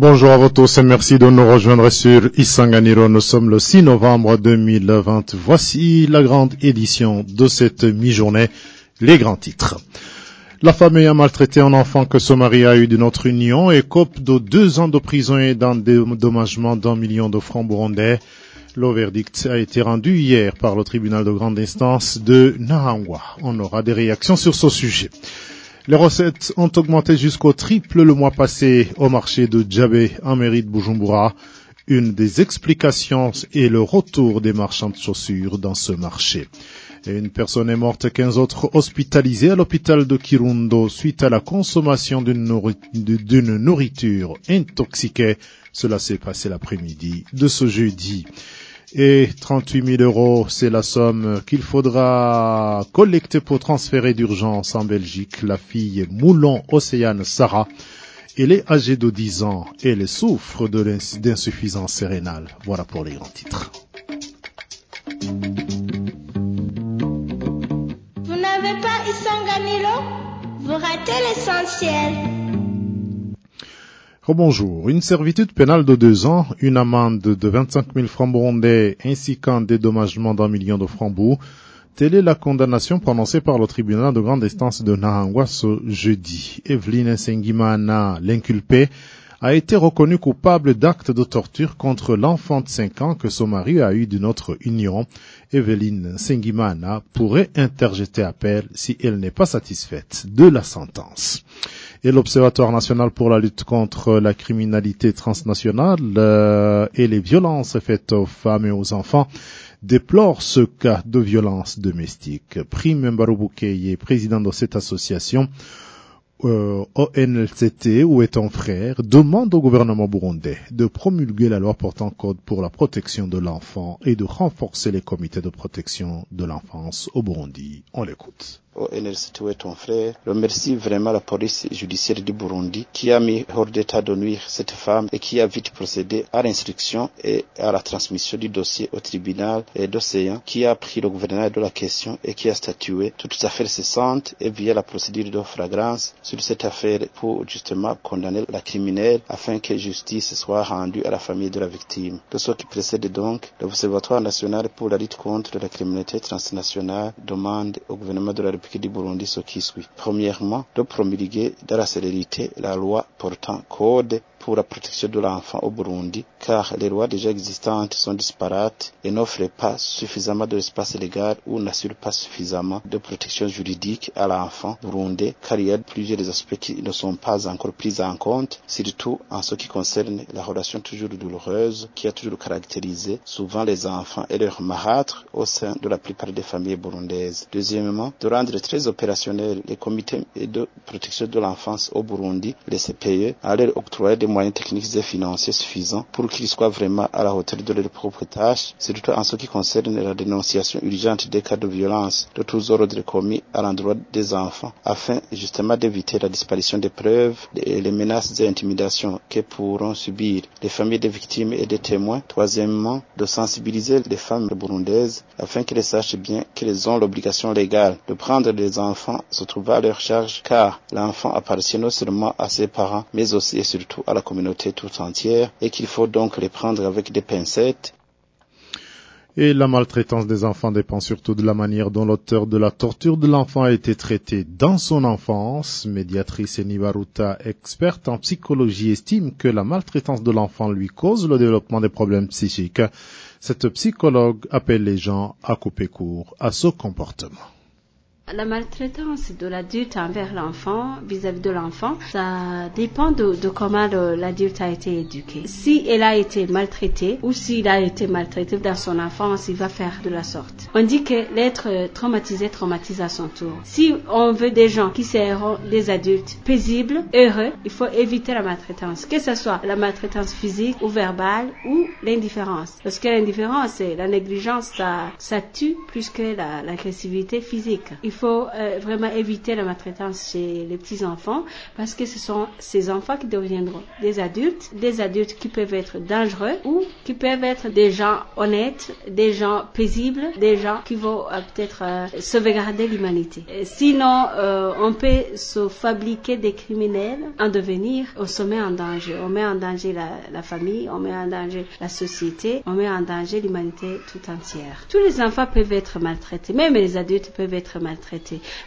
Bonjour à vous tous et merci de nous rejoindre sur Isanganiro. Nous sommes le 6 novembre 2020. Voici la grande édition de cette mi-journée, les grands titres. La femme ayant maltraité un enfant que son mari a eu de notre union écope de deux ans de prison et d'un dédommagement d'un million de francs burundais. Le verdict a été rendu hier par le tribunal de grande instance de Nahangwa. On aura des réactions sur ce sujet. Les recettes ont augmenté jusqu'au triple le mois passé au marché de Djabé en mairie de Bujumbura. Une des explications est le retour des marchands de chaussures dans ce marché. Et une personne est morte, 15 autres hospitalisées à l'hôpital de Kirundo suite à la consommation d'une nourriture intoxiquée. Cela s'est passé l'après-midi de ce jeudi et 38 000 euros, c'est la somme qu'il faudra collecter pour transférer d'urgence en Belgique la fille Moulon Océane Sarah. Elle est âgée de 10 ans et elle souffre d'insuffisance rénale. Voilà pour les grands titres. Vous n'avez pas Isanganilo Vous ratez l'essentiel. Bonjour. Une servitude pénale de deux ans, une amende de 25 000 francs burundais ainsi qu'un dédommagement d'un million de francs bourg. Telle est la condamnation prononcée par le tribunal de grande instance de Nahangwa ce jeudi. Evelyne Sengimana, l'inculpée, a été reconnue coupable d'actes de torture contre l'enfant de 5 ans que son mari a eu d'une autre union. Evelyne Sengimana pourrait interjeter appel si elle n'est pas satisfaite de la sentence et l'Observatoire national pour la lutte contre la criminalité transnationale euh, et les violences faites aux femmes et aux enfants déplore ce cas de violence domestique. Prime Mbaroubouké est président de cette association. Euh, ONLCT, où est ton frère, demande au gouvernement burundais de promulguer la loi portant code pour la protection de l'enfant et de renforcer les comités de protection de l'enfance au Burundi. On l'écoute. ONLCT est ton frère remercie vraiment la police judiciaire du Burundi qui a mis hors d'état de nuire cette femme et qui a vite procédé à l'instruction et à la transmission du dossier au tribunal d'Océan qui a pris le gouvernement de la question et qui a statué toutes les affaires cessantes et via la procédure de flagrance sur cette affaire pour justement condamner la criminelle afin que justice soit rendue à la famille de la victime. De ce qui précède donc, l'Observatoire national pour la lutte contre la criminalité transnationale demande au gouvernement de la République du Burundi ce qui suit. Premièrement, de promulguer dans la célérité la loi portant code pour la protection de l'enfant au Burundi, car les lois déjà existantes sont disparates et n'offrent pas suffisamment d'espace légal ou n'assurent pas suffisamment de protection juridique à l'enfant burundais, car il y a plusieurs aspects qui ne sont pas encore pris en compte, surtout en ce qui concerne la relation toujours douloureuse qui a toujours caractérisé souvent les enfants et leurs marâtres au sein de la plupart des familles burundaises. Deuxièmement, de rendre très opérationnels les comités de protection de l'enfance au Burundi, les CPE, à leur octroyer des moyens techniques et financiers suffisants pour qu'ils soient vraiment à la hauteur de leurs propres tâches, surtout en ce qui concerne la dénonciation urgente des cas de violence de tous ordres commis à l'endroit des enfants, afin justement d'éviter la disparition des preuves et les menaces et intimidations que pourront subir les familles des victimes et des témoins. Troisièmement, de sensibiliser les femmes burundaises afin qu'elles sachent bien qu'elles ont l'obligation légale de prendre les enfants se trouvant à leur charge, car l'enfant appartient non seulement à ses parents, mais aussi et surtout à la communauté tout entière, et qu'il faut donc les prendre avec des pincettes et la maltraitance des enfants dépend surtout de la manière dont l'auteur de la torture de l'enfant a été traité dans son enfance. Médiatrice Nivaruta, experte en psychologie, estime que la maltraitance de l'enfant lui cause le développement des problèmes psychiques. Cette psychologue appelle les gens à couper court à ce comportement. La maltraitance de l'adulte envers l'enfant, vis-à-vis de l'enfant, ça dépend de, comment l'adulte a été éduqué. Si elle a été maltraitée ou s'il a été maltraité dans son enfance, il va faire de la sorte. On dit que l'être traumatisé traumatise à son tour. Si on veut des gens qui seront des adultes paisibles, heureux, il faut éviter la maltraitance, que ce soit la maltraitance physique ou verbale ou l'indifférence. Parce que l'indifférence et la négligence, ça, tue plus que l'agressivité physique. Faut euh, vraiment éviter la maltraitance chez les petits enfants parce que ce sont ces enfants qui deviendront des adultes, des adultes qui peuvent être dangereux ou qui peuvent être des gens honnêtes, des gens paisibles, des gens qui vont euh, peut-être euh, sauvegarder l'humanité. Sinon, on peut se fabriquer des criminels en devenir, on se met en danger. On met en danger la, la famille, on met en danger la société, on met en danger l'humanité tout entière. Tous les enfants peuvent être maltraités, même les adultes peuvent être maltraités.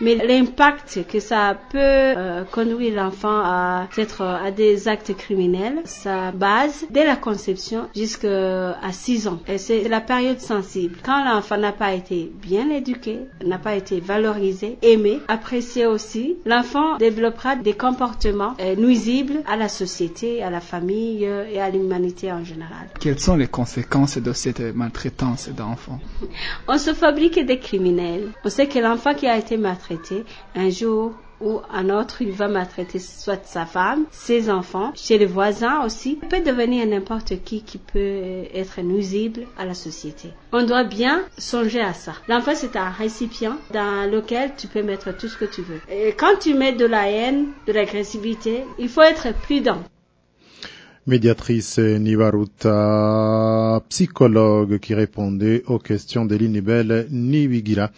Mais l'impact que ça peut euh, conduire l'enfant à peut-être à des actes criminels, ça base dès la conception jusqu'à 6 ans. Et c'est la période sensible. Quand l'enfant n'a pas été bien éduqué, n'a pas été valorisé, aimé, apprécié aussi, l'enfant développera des comportements euh, nuisibles à la société, à la famille euh, et à l'humanité en général. Quelles sont les conséquences de cette maltraitance d'enfants On se fabrique des criminels. On sait que l'enfant qui a été maltraité, un jour ou un autre, il va maltraiter soit sa femme, ses enfants, chez les voisins aussi. Il peut devenir n'importe qui qui peut être nuisible à la société. On doit bien songer à ça. L'enfant, c'est un récipient dans lequel tu peux mettre tout ce que tu veux. Et quand tu mets de la haine, de l'agressivité, il faut être prudent. Médiatrice Nivaruta, psychologue qui répondait aux questions de l'Inibel Niwigila.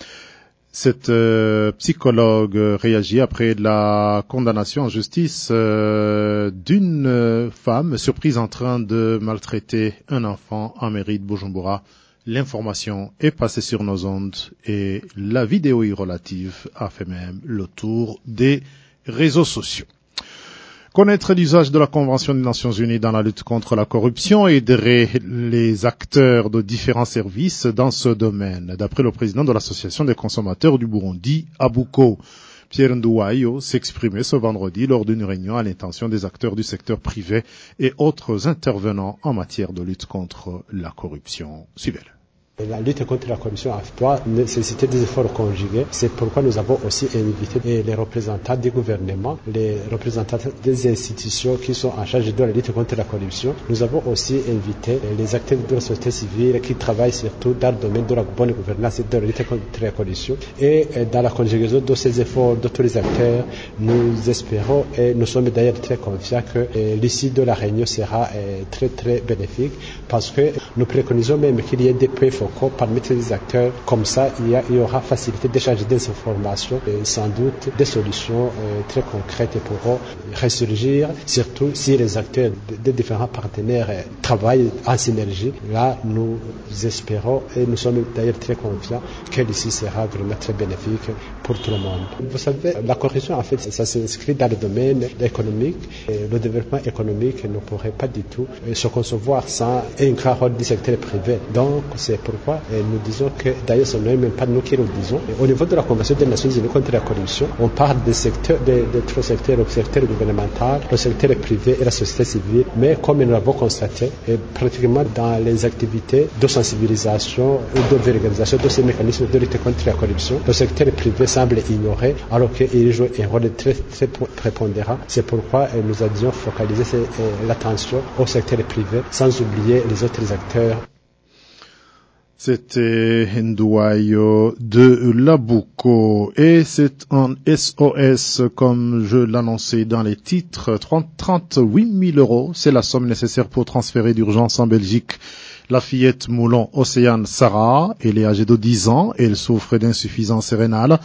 Cette euh, psychologue réagit après la condamnation en justice euh, d'une femme surprise en train de maltraiter un enfant en mairie de Bujumbura. L'information est passée sur nos ondes et la vidéo y relative a fait même le tour des réseaux sociaux. Connaître l'usage de la Convention des Nations Unies dans la lutte contre la corruption aiderait les acteurs de différents services dans ce domaine, d'après le président de l'Association des consommateurs du Burundi, Abuko. Pierre Ndouayo s'exprimait ce vendredi lors d'une réunion à l'intention des acteurs du secteur privé et autres intervenants en matière de lutte contre la corruption. Suivez-le. La lutte contre la corruption doit nécessiter des efforts conjugués. C'est pourquoi nous avons aussi invité les représentants des gouvernements, les représentants des institutions qui sont en charge de la lutte contre la corruption. Nous avons aussi invité les acteurs de la société civile qui travaillent surtout dans le domaine de la bonne gouvernance et de la lutte contre la corruption. Et dans la conjugaison de ces efforts de tous les acteurs, nous espérons et nous sommes d'ailleurs très confiants que l'issue de la réunion sera très très bénéfique parce que nous préconisons même qu'il y ait des points focaux parmi ces acteurs. Comme ça, il y, aura facilité d'échanger des informations et sans doute des solutions euh, très concrètes pourront ressurgir, surtout si les acteurs des différents partenaires euh, travaillent en synergie. Là, nous espérons et nous sommes d'ailleurs très confiants que l'ici sera vraiment très bénéfique pour tout le monde. Vous savez, la corruption, en fait, ça s'inscrit dans le domaine économique. Le développement économique ne pourrait pas du tout se concevoir sans un grand du secteur privé. Donc, pourquoi nous disons que, d'ailleurs, ce n'est même pas nous qui le disons. Au niveau de la Convention des Nations Unies contre la corruption, on parle des secteurs, des, des trois secteurs, le secteur gouvernemental, le secteur privé et la société civile. Mais comme nous l'avons constaté, pratiquement dans les activités de sensibilisation ou de vulgarisation de ces mécanismes de lutte contre la corruption, le secteur privé semble ignoré alors qu'il joue un rôle très, très prépondérant. C'est pourquoi nous avions focalisé l'attention au secteur privé sans oublier les autres acteurs. C'était Ndouayo de Labuko et c'est un SOS comme je l'annonçais dans les titres. 30, 38 000 euros, c'est la somme nécessaire pour transférer d'urgence en Belgique la fillette Moulon Océane Sarah. Elle est âgée de 10 ans et elle souffre d'insuffisance rénale.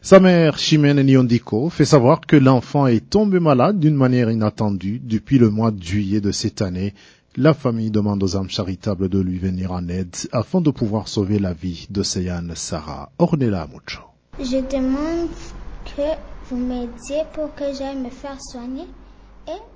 Sa mère, Chimène Nyondiko, fait savoir que l'enfant est tombé malade d'une manière inattendue depuis le mois de juillet de cette année. La famille demande aux âmes charitables de lui venir en aide afin de pouvoir sauver la vie de Seyane Sarah. Ornella Mucho. Je demande que vous m'aidiez pour que j'aille me faire soigner.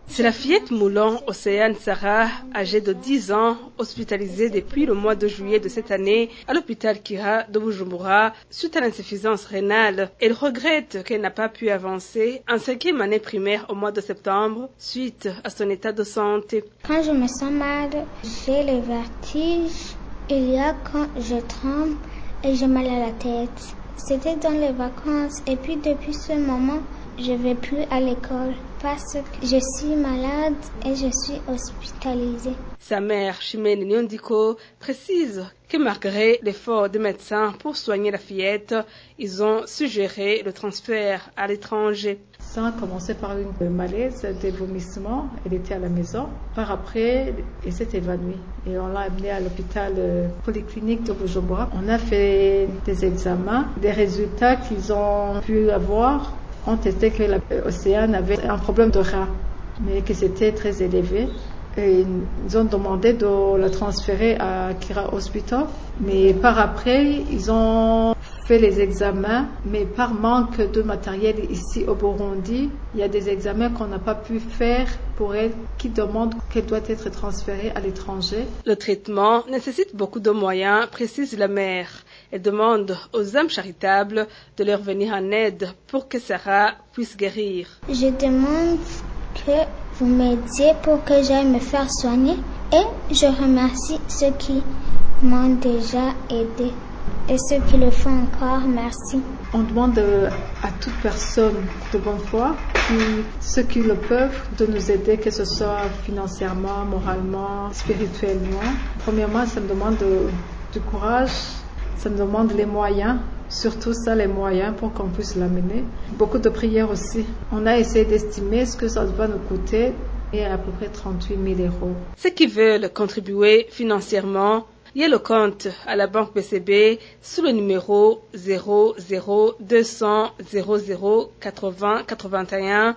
C'est la fillette Moulon Océane Sarah, âgée de 10 ans, hospitalisée depuis le mois de juillet de cette année à l'hôpital Kira de Bujumbura suite à l'insuffisance rénale. Elle regrette qu'elle n'a pas pu avancer en cinquième année primaire au mois de septembre suite à son état de santé. Quand je me sens mal, j'ai les vertiges. Il y a quand je tremble et j'ai mal à la tête. C'était dans les vacances et puis depuis ce moment, je vais plus à l'école. Parce que je suis malade et je suis hospitalisée. Sa mère, Chimène Nyondiko, précise que malgré l'effort des médecins pour soigner la fillette, ils ont suggéré le transfert à l'étranger. Ça a commencé par une malaise, des vomissements. Elle était à la maison. Par après, elle s'est évanouie. Et on l'a amenée à l'hôpital euh, polyclinique de Bujumbura. On a fait des examens. Des résultats qu'ils ont pu avoir ont été que l'Océane avait un problème de rein, mais que c'était très élevé. Et ils ont demandé de la transférer à Kira Hospital. Mais par après, ils ont fait les examens, mais par manque de matériel ici au Burundi, il y a des examens qu'on n'a pas pu faire pour elle qui demandent qu'elle doit être transférée à l'étranger. Le traitement nécessite beaucoup de moyens, précise la mère. Elle demande aux âmes charitables de leur venir en aide pour que Sarah puisse guérir. Je demande que vous m'aidiez pour que j'aille me faire soigner et je remercie ceux qui m'ont déjà aidé et ceux qui le font encore, merci. On demande à toute personne de bonne foi, qui, ceux qui le peuvent, de nous aider, que ce soit financièrement, moralement, spirituellement. Premièrement, ça me demande du courage, ça me demande les moyens, surtout ça, les moyens pour qu'on puisse l'amener. Beaucoup de prières aussi. On a essayé d'estimer ce que ça va nous coûter et à peu près 38 000 euros. Ceux qui veulent contribuer financièrement a le compte à la banque BCB sous le numéro 00 200 00 80 81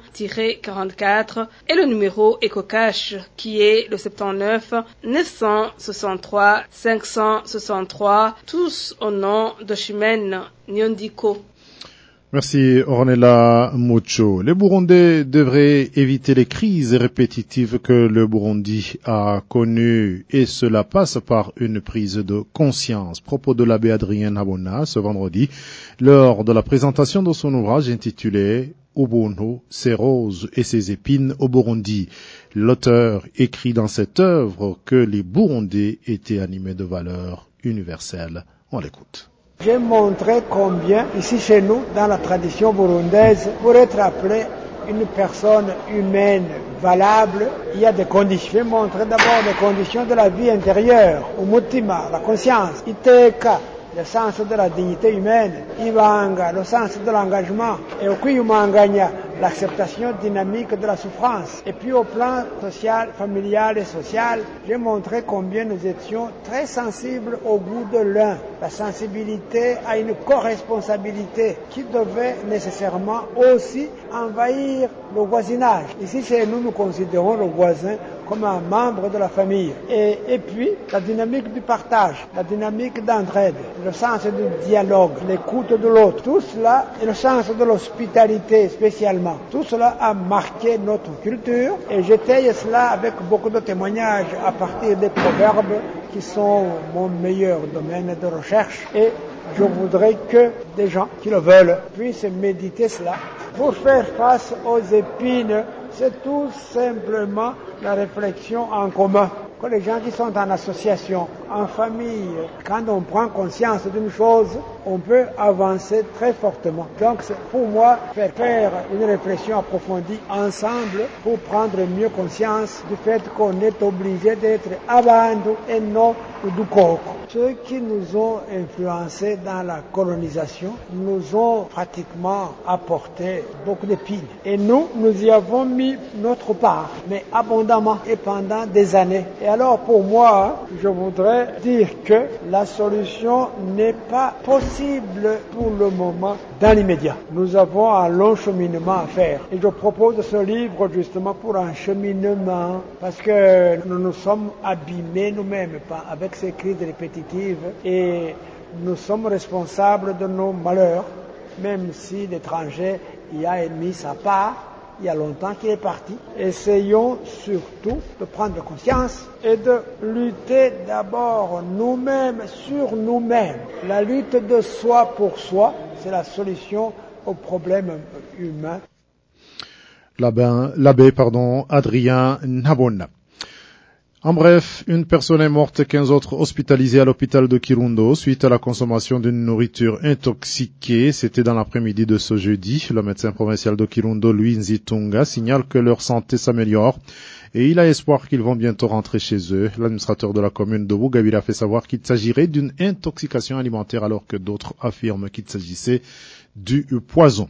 44 et le numéro EcoCash qui est le 79 963 563 tous au nom de Chimène Nyondiko. Merci Ornella Mucho. Les Burundais devraient éviter les crises répétitives que le Burundi a connues et cela passe par une prise de conscience. Propos de l'abbé Adrien Habona ce vendredi lors de la présentation de son ouvrage intitulé Ubuntu, ses roses et ses épines au Burundi. L'auteur écrit dans cette œuvre que les Burundais étaient animés de valeurs universelles. On l'écoute. J'ai montré combien, ici chez nous, dans la tradition burundaise, pour être appelé une personne humaine valable, il y a des conditions. J'ai montré d'abord les conditions de la vie intérieure, au mutima, la conscience, iteka, le sens de la dignité humaine, ibanga, le sens de l'engagement, et au kuyumanganya, l'acceptation dynamique de la souffrance. Et puis au plan social, familial et social, j'ai montré combien nous étions très sensibles au goût de l'un, la sensibilité à une co-responsabilité qui devait nécessairement aussi envahir le voisinage. Ici chez nous, nous considérons le voisin comme un membre de la famille. Et, et puis, la dynamique du partage, la dynamique d'entraide, le sens du dialogue, l'écoute de l'autre, tout cela, et le sens de l'hospitalité spécialement, tout cela a marqué notre culture et j'étaye cela avec beaucoup de témoignages à partir des proverbes qui sont mon meilleur domaine de recherche et je voudrais que des gens qui le veulent puissent méditer cela pour faire face aux épines c'est tout simplement la réflexion en commun. Que les gens qui sont en association, en famille, quand on prend conscience d'une chose, on peut avancer très fortement. Donc, pour moi faire faire une réflexion approfondie ensemble pour prendre mieux conscience du fait qu'on est obligé d'être abantu et non du coq. Ceux qui nous ont influencés dans la colonisation nous ont pratiquement apporté beaucoup d'épines. Et nous, nous y avons mis notre part, mais abondamment et pendant des années. Et alors, pour moi, je voudrais dire que la solution n'est pas possible pour le moment dans l'immédiat. Nous avons un long cheminement à faire. Et je propose ce livre justement pour un cheminement, parce que nous nous sommes abîmés nous-mêmes avec ces crises répétitives et nous sommes responsables de nos malheurs, même si l'étranger y a mis sa part il y a longtemps qu'il est parti. Essayons surtout de prendre conscience et de lutter d'abord nous-mêmes sur nous-mêmes. La lutte de soi pour soi, c'est la solution aux problèmes humains. L'abbé, pardon, Adrien Nabonna. En bref, une personne est morte et 15 autres hospitalisés à l'hôpital de Kirundo suite à la consommation d'une nourriture intoxiquée. C'était dans l'après-midi de ce jeudi. Le médecin provincial de Kirundo, Louis Nzitunga, signale que leur santé s'améliore et il a espoir qu'ils vont bientôt rentrer chez eux. L'administrateur de la commune de Bougabil a fait savoir qu'il s'agirait d'une intoxication alimentaire alors que d'autres affirment qu'il s'agissait du poison.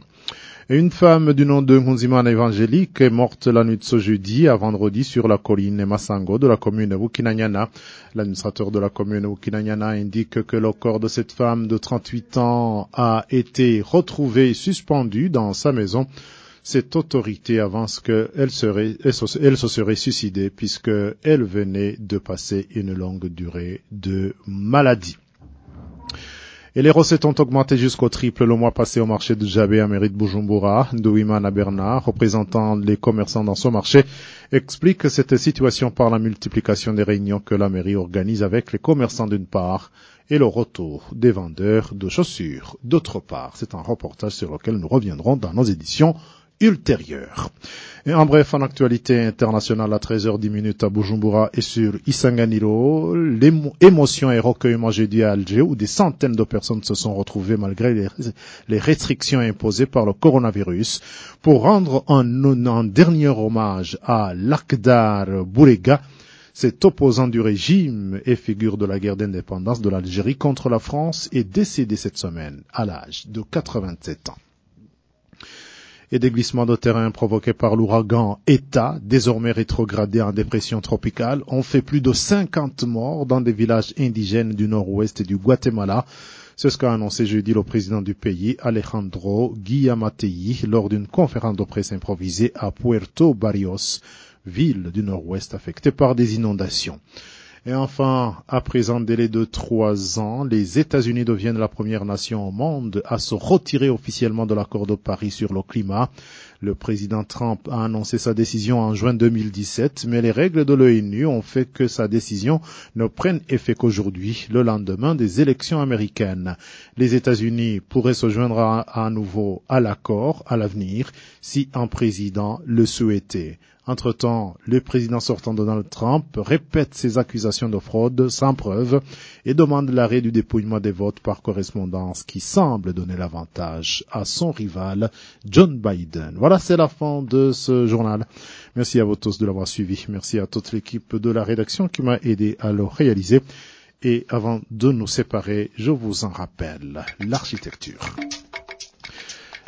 Une femme du nom de Ngunzimana évangélique est morte la nuit de ce jeudi à vendredi sur la colline Massango de la commune Wukinanyana. L'administrateur de la commune Wukinanyana indique que le corps de cette femme de 38 ans a été retrouvé suspendu dans sa maison. Cette autorité avance qu'elle elle se serait suicidée puisqu'elle venait de passer une longue durée de maladie. Et les recettes ont augmenté jusqu'au triple le mois passé au marché de Jabé à mairie de Bujumbura. Douimana Bernard, représentant les commerçants dans ce marché, explique cette situation par la multiplication des réunions que la mairie organise avec les commerçants d'une part et le retour des vendeurs de chaussures d'autre part. C'est un reportage sur lequel nous reviendrons dans nos éditions ultérieures. Et en bref, en actualité internationale à 13h10 minutes à Bujumbura et sur Isanganiro, l'émotion et recueillement jeudi à Alger où des centaines de personnes se sont retrouvées malgré les, restrictions imposées par le coronavirus pour rendre un, dernier hommage à Lakdar Bourega, cet opposant du régime et figure de la guerre d'indépendance de l'Algérie contre la France est décédé cette semaine à l'âge de 87 ans et des glissements de terrain provoqués par l'ouragan ETA, désormais rétrogradé en dépression tropicale, ont fait plus de 50 morts dans des villages indigènes du nord-ouest du Guatemala. C'est ce qu'a annoncé jeudi le président du pays, Alejandro Guillamatei, lors d'une conférence de presse improvisée à Puerto Barrios, ville du nord-ouest affectée par des inondations. Et enfin, après un délai de trois ans, les États-Unis deviennent la première nation au monde à se retirer officiellement de l'accord de Paris sur le climat. Le président Trump a annoncé sa décision en juin 2017, mais les règles de l'ONU ont fait que sa décision ne prenne effet qu'aujourd'hui, le lendemain des élections américaines. Les États-Unis pourraient se joindre à, à nouveau à l'accord à l'avenir si un président le souhaitait. Entre-temps, le président sortant Donald Trump répète ses accusations de fraude sans preuve et demande l'arrêt du dépouillement des votes par correspondance qui semble donner l'avantage à son rival John Biden. Voilà, c'est la fin de ce journal. Merci à vous tous de l'avoir suivi. Merci à toute l'équipe de la rédaction qui m'a aidé à le réaliser. Et avant de nous séparer, je vous en rappelle l'architecture.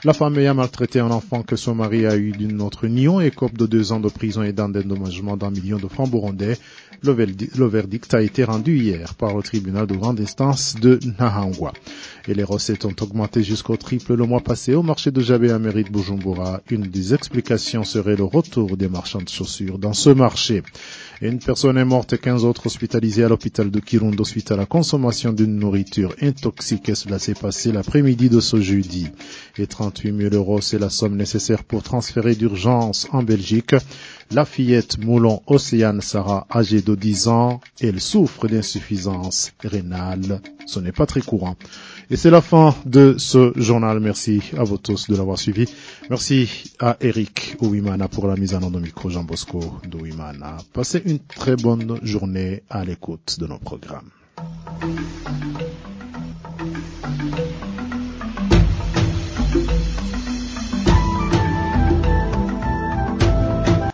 La femme ayant maltraité un enfant que son mari a eu d'une autre union écope de deux ans de prison et d'un dédommagement d'un million de francs burundais. Le, verdict a été rendu hier par le tribunal de grande instance de Nahangwa. Et les recettes ont augmenté jusqu'au triple le mois passé au marché de Jabé à mairie de Bujumbura. Une des explications serait le retour des marchands de chaussures dans ce marché. Une personne est morte et 15 autres hospitalisés à l'hôpital de Kirundo suite à la consommation d'une nourriture intoxiquée. Cela s'est passé l'après-midi de ce jeudi. Et 38 000 euros, c'est la somme nécessaire pour transférer d'urgence en Belgique. La fillette Moulon Océane Sarah, âgée de 10 ans, elle souffre d'insuffisance rénale. Ce n'est pas très courant. Et c'est la fin de ce journal. Merci à vous tous de l'avoir suivi. Merci à Eric Ouimana pour la mise en ordre de micro Jean Bosco d'Ouimana. Passez une très bonne journée à l'écoute de nos programmes.